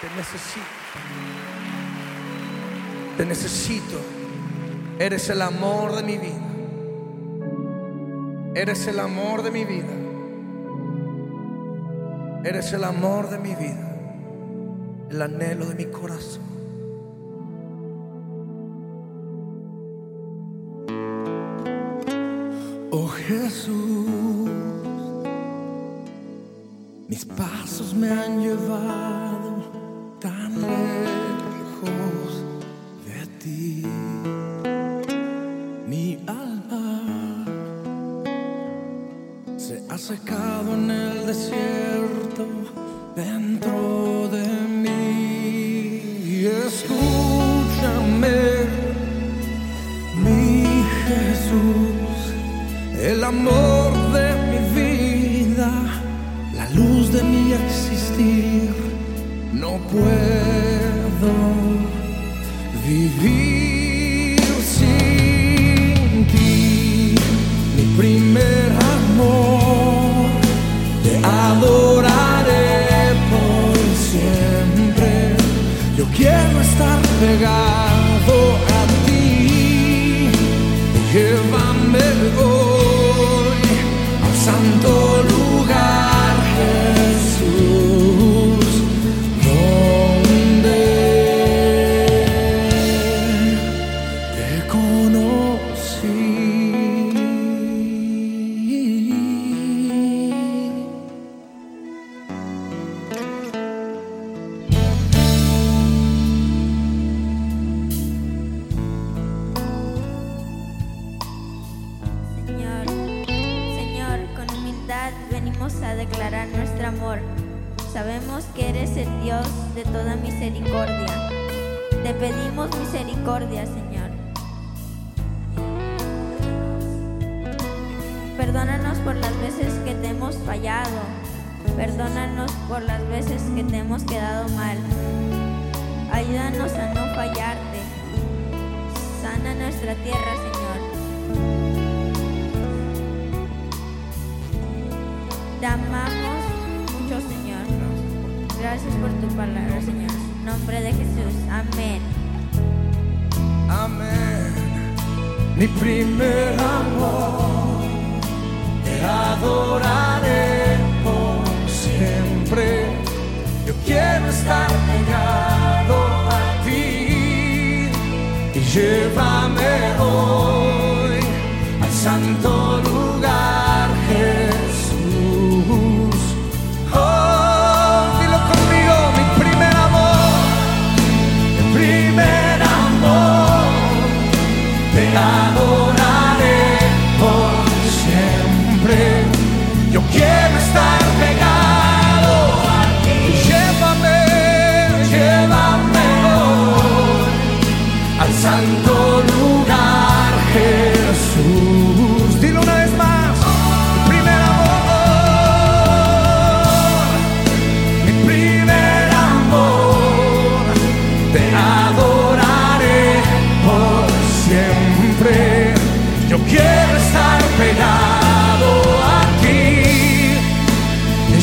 Te necesito. Te necesito. Eres el amor de mi vida. Eres el amor de mi vida. Eres el amor de mi vida. El anhelo de mi corazón. Oh Jesús, mis pasos me han llevado secado en el desierto dentro de mí. Escúchame, mi Jesús, el amor de mi vida, la luz de mi existir. No puedo pegado a ti. Llévame hoy venimos a declarar nuestro amor. Sabemos que eres el Dios de toda misericordia. Te pedimos misericordia, Señor. Perdónanos por las veces que te hemos fallado. Perdónanos por las veces que te hemos quedado mal. Ayúdanos a no fallarte. Sana nuestra tierra, Señor. Te amamos mucho, Señor. Gracias por tu palabra, Señor. En nombre de Jesús. Amén. Amén. Mi primer amor, te adoraré por siempre. Yo quiero estar pegado a ti y llévame hoy al santo Dilo una vez más, mi primer amor, mi primer amor. Te adoraré por siempre. Yo quiero estar pegado a ti.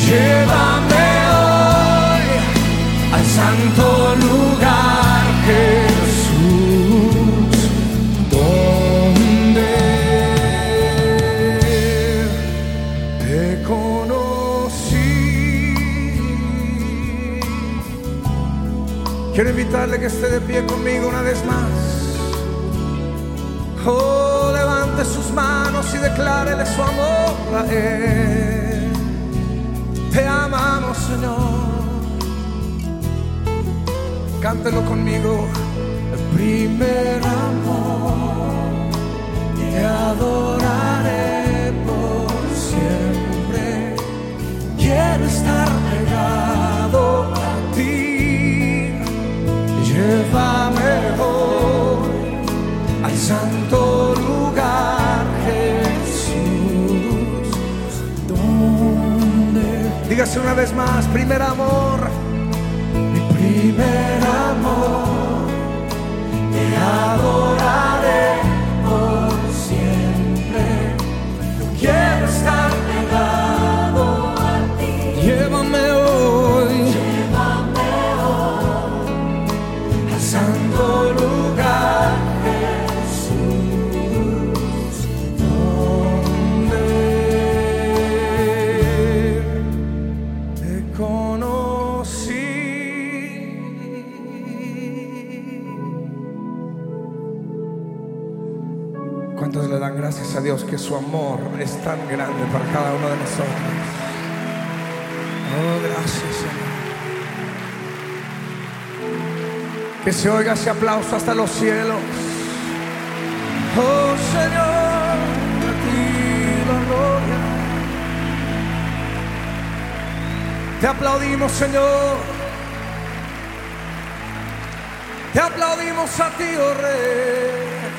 Llévame hoy al santo lugar, te conocí. Quiero invitarle que esté de pie conmigo una vez más. Oh, levante sus manos y declárele su amor a Él. Te amamos, Señor. Cántelo conmigo. El primer amor. Te adoraré dígase una vez más, primer amor, mi primer amor, te adoraré gracias a Dios que su amor es tan grande para cada uno de nosotros? Oh, gracias, Señor. Que se oiga ese aplauso hasta los cielos. Oh, Señor, a ti la gloria. Te aplaudimos, Señor. Te aplaudimos a ti, oh Rey.